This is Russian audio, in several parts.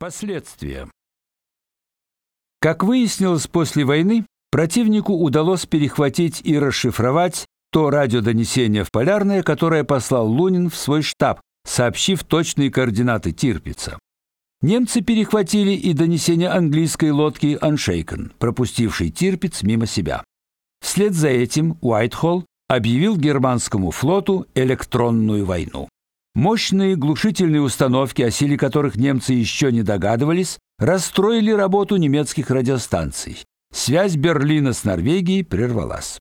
Последствия. Как выяснилось после войны, противнику удалось перехватить и расшифровать то радиодонесение в Полярное, которое послал Лунин в свой штаб, сообщив точные координаты Тирпица. Немцы перехватили и донесение английской лодки Unshaken, пропустившей Тирпиц мимо себя. Вслед за этим Уайтхолл объявил германскому флоту электронную войну. Мощные глушительные установки, о силе которых немцы еще не догадывались, расстроили работу немецких радиостанций. Связь Берлина с Норвегией прервалась.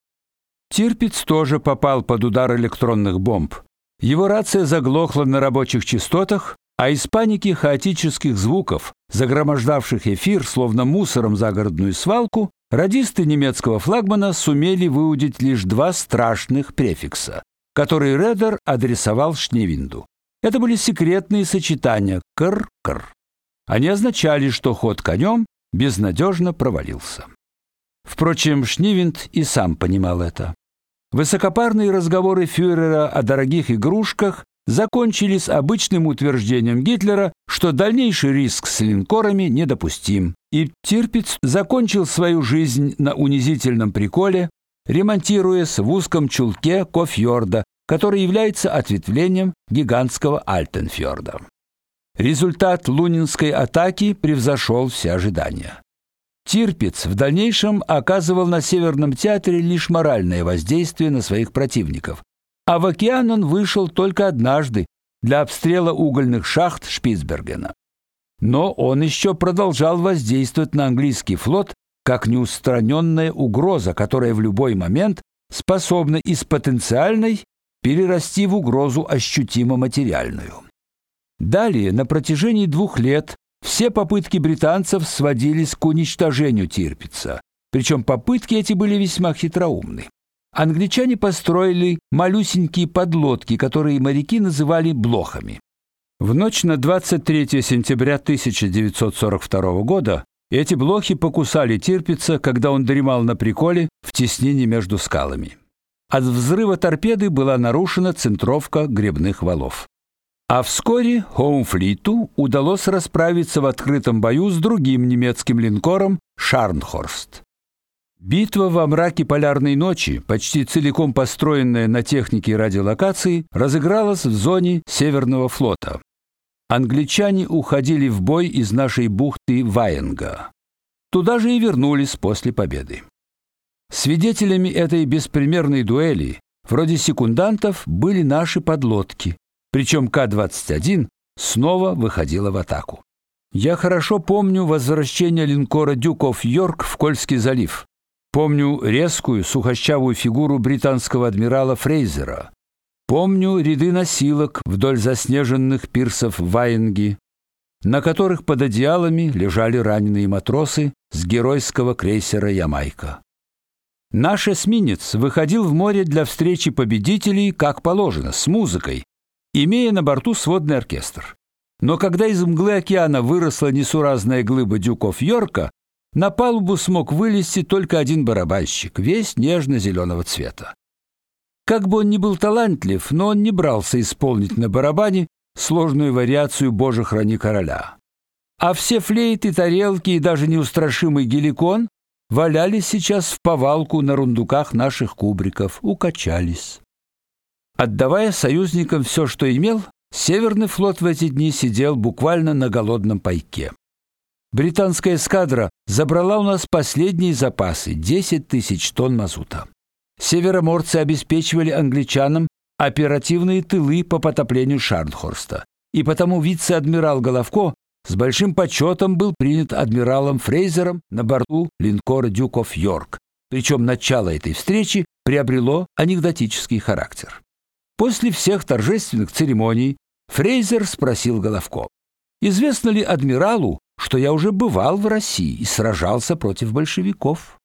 Тирпиц тоже попал под удар электронных бомб. Его рация заглохла на рабочих частотах, а из паники хаотических звуков, загромождавших эфир словно мусором загородную свалку, радисты немецкого флагмана сумели выудить лишь два страшных префикса, которые Редер адресовал Шневинду. Это были секретные сочетания кр-кр. Они означали, что ход конем безнадежно провалился. Впрочем, Шнивинд и сам понимал это. Высокопарные разговоры фюрера о дорогих игрушках закончились обычным утверждением Гитлера, что дальнейший риск с линкорами недопустим. И Тирпиц закончил свою жизнь на унизительном приколе, ремонтируясь в узком чулке Кофьорда, который является ответвлением гигантского Альтенфьорда. Результат лунинской атаки превзошел все ожидания. Тирпиц в дальнейшем оказывал на Северном театре лишь моральное воздействие на своих противников, а в океан он вышел только однажды для обстрела угольных шахт Шпицбергена. Но он еще продолжал воздействовать на английский флот как неустраненная угроза, которая в любой момент способна из потенциальной перерасти в угрозу ощутимо материальную. Далее, на протяжении двух лет, все попытки британцев сводились к уничтожению Тирпица. Причем попытки эти были весьма хитроумны. Англичане построили малюсенькие подлодки, которые моряки называли блохами. В ночь на 23 сентября 1942 года эти блохи покусали Тирпица, когда он дремал на приколе в теснине между скалами. От взрыва торпеды была нарушена центровка гребных валов. А вскоре Хоумфлиту удалось расправиться в открытом бою с другим немецким линкором Шарнхорст. Битва во мраке полярной ночи, почти целиком построенная на технике радиолокации, разыгралась в зоне Северного флота. Англичане уходили в бой из нашей бухты Ваенга. Туда же и вернулись после победы. Свидетелями этой беспримерной дуэли, вроде секундантов, были наши подлодки, причем К-21 снова выходила в атаку. Я хорошо помню возвращение линкора Дюков Йорк в Кольский залив. Помню резкую сухощавую фигуру британского адмирала Фрейзера. Помню ряды носилок вдоль заснеженных пирсов Ваенги, на которых под одеялами лежали раненые матросы с геройского крейсера Ямайка. Наш эсминец выходил в море для встречи победителей, как положено, с музыкой, имея на борту сводный оркестр. Но когда из мглы океана выросла несуразная глыба дюков Йорка, на палубу смог вылезти только один барабанщик, весь нежно зеленого цвета. Как бы он ни был талантлив, но он не брался исполнить на барабане сложную вариацию «Боже, храни короля». А все флейты, тарелки и даже неустрашимый геликон валялись сейчас в повалку на рундуках наших кубриков, укачались. Отдавая союзникам все, что имел, Северный флот в эти дни сидел буквально на голодном пайке. Британская эскадра забрала у нас последние запасы 10 тысяч тонн мазута. Североморцы обеспечивали англичанам оперативные тылы по потоплению Шарнхорста, и потому вице-адмирал Головко с большим почетом был принят адмиралом Фрейзером на борту линкора Duke of York. Причем начало этой встречи приобрело анекдотический характер. После всех торжественных церемоний Фрейзер спросил Головко: "Известно ли адмиралу, что я уже бывал в России и сражался против большевиков?"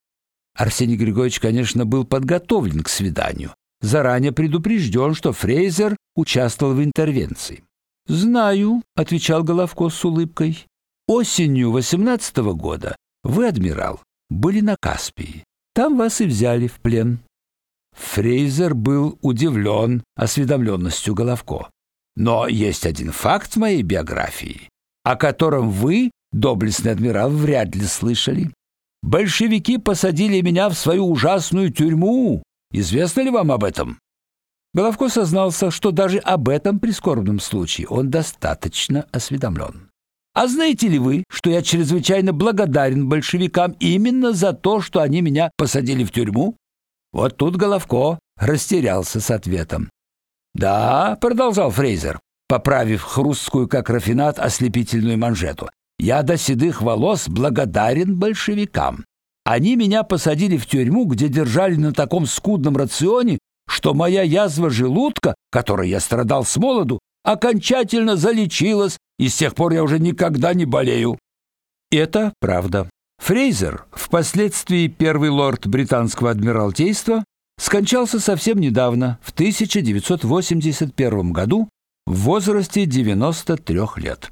Арсений Григорьевич, конечно, был подготовлен к свиданию, заранее предупрежден, что Фрейзер участвовал в интервенции. Знаю, отвечал Головко с улыбкой. Осенью восемнадцатого года вы, адмирал, были на Каспии. Там вас и взяли в плен. Фрейзер был удивлен осведомленностью Головко. Но есть один факт в моей биографии. о котором вы, доблестный адмирал, вряд ли слышали. Большевики посадили меня в свою ужасную тюрьму. Известно ли вам об этом? Головко сознался, что даже об этом прискорбном случае он достаточно осведомлен. А знаете ли вы, что я чрезвычайно благодарен большевикам именно за то, что они меня посадили в тюрьму? Вот тут Головко растерялся с ответом. Да, продолжал Фрейзер, поправив хрусткую как рафинат ослепительную манжету. Я до седых волос благодарен большевикам. Они меня посадили в тюрьму, где держали на таком скудном рационе, что моя язва желудка, которой я страдал с молоду, окончательно залечилась, и с тех пор я уже никогда не болею. Это правда. Фрейзер, впоследствии первый лорд британского адмиралтейства, скончался совсем недавно, в 1981 году, в возрасте 93 лет.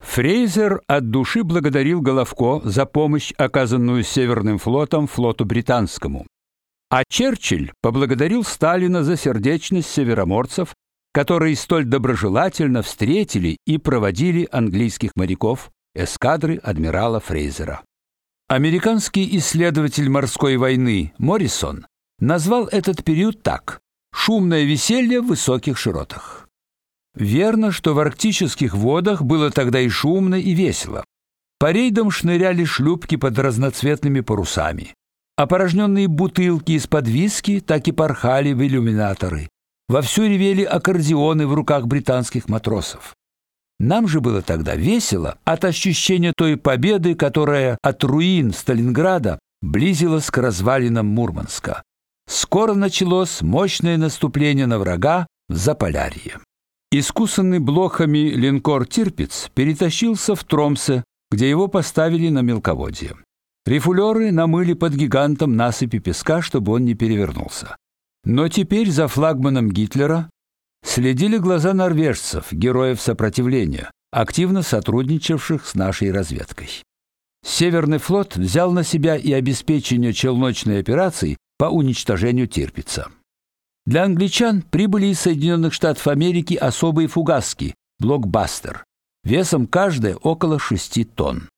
Фрейзер от души благодарил Головко за помощь, оказанную Северным флотом флоту британскому. А Черчилль поблагодарил Сталина за сердечность североморцев, которые столь доброжелательно встретили и проводили английских моряков эскадры адмирала Фрейзера. Американский исследователь морской войны Моррисон назвал этот период так: шумное веселье в высоких широтах. Верно, что в арктических водах было тогда и шумно, и весело. По рейдам шныряли шлюпки под разноцветными парусами. Опорожненные бутылки из-под виски так и порхали в иллюминаторы. Вовсю ревели аккордеоны в руках британских матросов. Нам же было тогда весело от ощущения той победы, которая от руин Сталинграда близилась к развалинам Мурманска. Скоро началось мощное наступление на врага в Заполярье. Искусанный блохами линкор Тирпиц перетащился в Тромсе, где его поставили на мелководье. Рифулеры намыли под гигантом насыпи песка, чтобы он не перевернулся. Но теперь за флагманом Гитлера следили глаза норвежцев, героев сопротивления, активно сотрудничавших с нашей разведкой. Северный флот взял на себя и обеспечение челночной операции по уничтожению Тирпица. Для англичан прибыли из Соединенных Штатов Америки особые фугаски блокбастер, весом каждая около 6 тонн.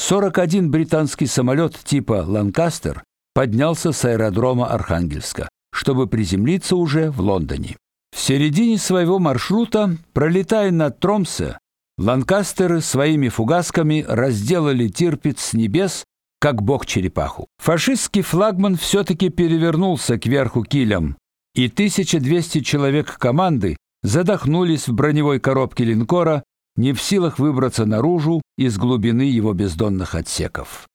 41 британский самолет типа Ланкастер поднялся с аэродрома Архангельска, чтобы приземлиться уже в Лондоне. В середине своего маршрута, пролетая над Тромсе, Ланкастеры своими фугасками разделали Тирпиц с небес, как бог черепаху. Фашистский флагман все таки перевернулся кверху килем, и 1200 человек команды задохнулись в броневой коробке линкора не в силах выбраться наружу из глубины его бездонных отсеков.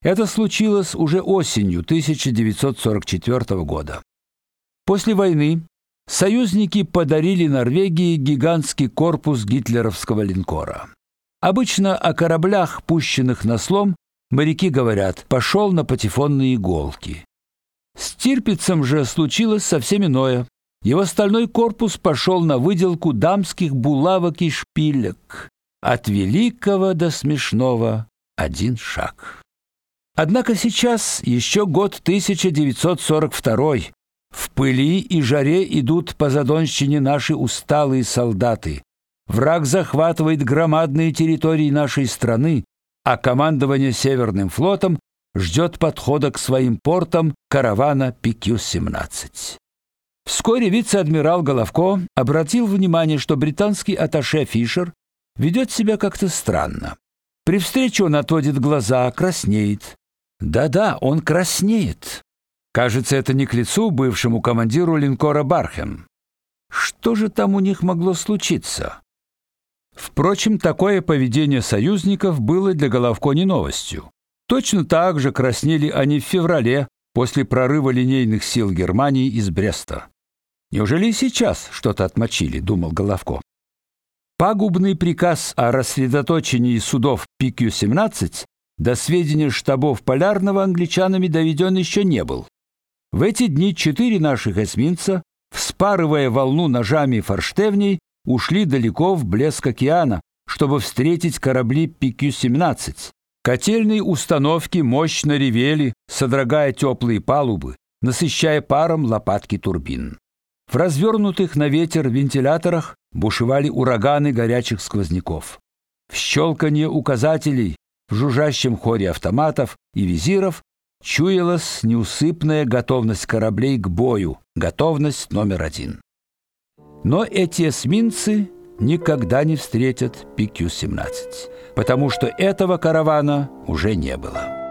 Это случилось уже осенью 1944 года. После войны союзники подарили Норвегии гигантский корпус гитлеровского линкора. Обычно о кораблях, пущенных на слом, моряки говорят: пошел на патефонные иголки. С Тирпицем же случилось совсем иное. Его стальной корпус пошел на выделку дамских булавок и шпилек. От великого до смешного один шаг. Однако сейчас еще год 1942. В пыли и жаре идут по Задонщине наши усталые солдаты. Враг захватывает громадные территории нашей страны, а командование Северным флотом ждет подхода к своим портам каравана PQ-17. Вскоре вице-адмирал Головко обратил внимание, что британский атташе Фишер ведет себя как-то странно. При встрече он отводит глаза, краснеет. Да-да, он краснеет. Кажется, это не к лицу бывшему командиру линкора Бархем. Что же там у них могло случиться? Впрочем, такое поведение союзников было для Головко не новостью. Точно так же краснели они в феврале после прорыва линейных сил Германии из Бреста. Неужели и сейчас что-то отмочили, думал Головко. Пагубный приказ о рассредоточении судов ПК-17 до сведения штабов Полярного англичанами доведен еще не был. В эти дни четыре наших эсминца, вспарывая волну ножами форштевней, ушли далеко в блеск океана, чтобы встретить корабли ПК-17. Котельные установки мощно ревели, содрогая теплые палубы, насыщая паром лопатки турбин. В развернутых на ветер вентиляторах бушевали ураганы горячих сквозняков. В щелканье указателей, в жужжащем хоре автоматов и визиров чуялась неусыпная готовность кораблей к бою, готовность номер один. Но эти эсминцы никогда не встретят PQ-17, потому что этого каравана уже не было.